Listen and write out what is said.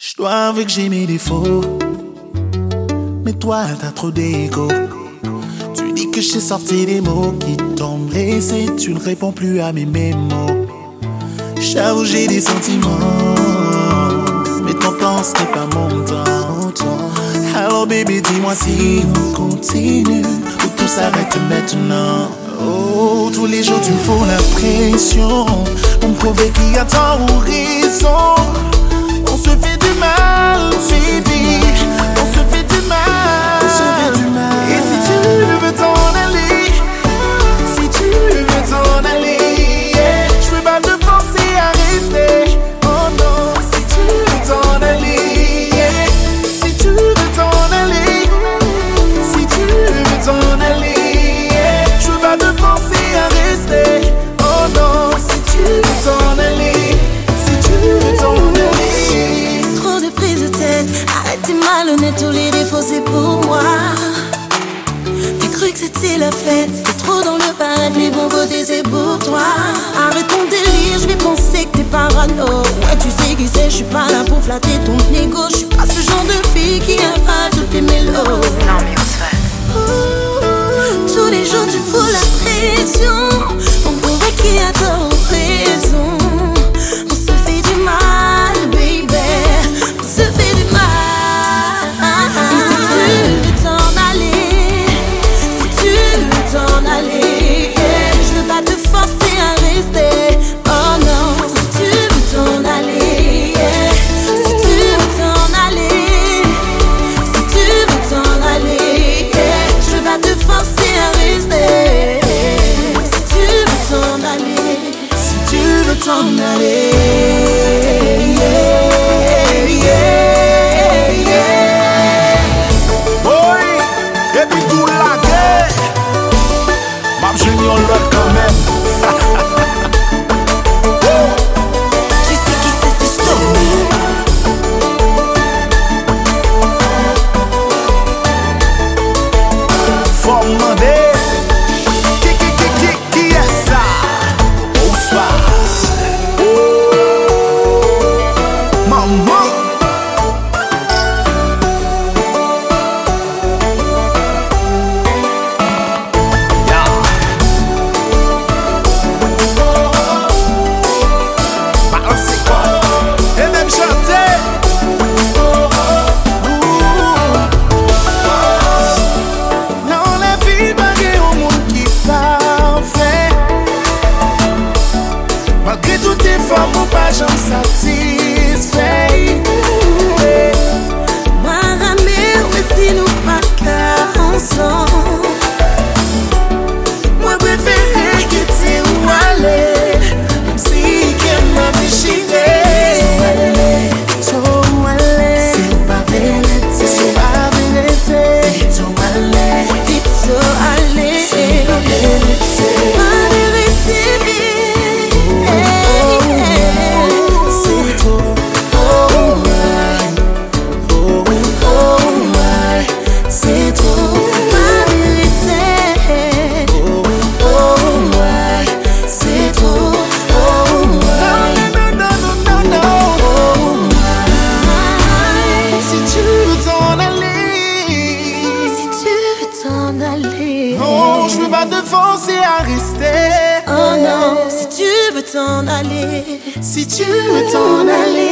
Je dois avouer que j'ai mes défauts. Mais toi, t'as trop d'ego. Tu dis que j'ai sorti des mots qui t'ont blessé. Tu ne réponds plus à mes mémos. J'avoue, j'ai des sentiments. Mais ton temps, ce n'est pas mon temps. Alors, bébé, dis-moi si on continue ou tout s'arrête maintenant. Oh, tous les jours, tu me fous la pression pour me prouver qu'il y a tant ou raison. On se fait arrête t'es malhonnête, tous les défauts c'est pour moi. T'as cru que c'était la fête, t'es trop dans le paraître, les bons côtés c'est pour toi. Arrête ton délire, je vais penser que t'es parano. Ouais, tu sais qui c'est, je suis pas là pour flatter ton ego. Je aller, Si tu veux t'en aller, Fok ou pa jom satisfey t'en aller. Non, je veux pas te forcer à rester. Oh non, si tu veux t'en aller. Si tu veux t'en aller.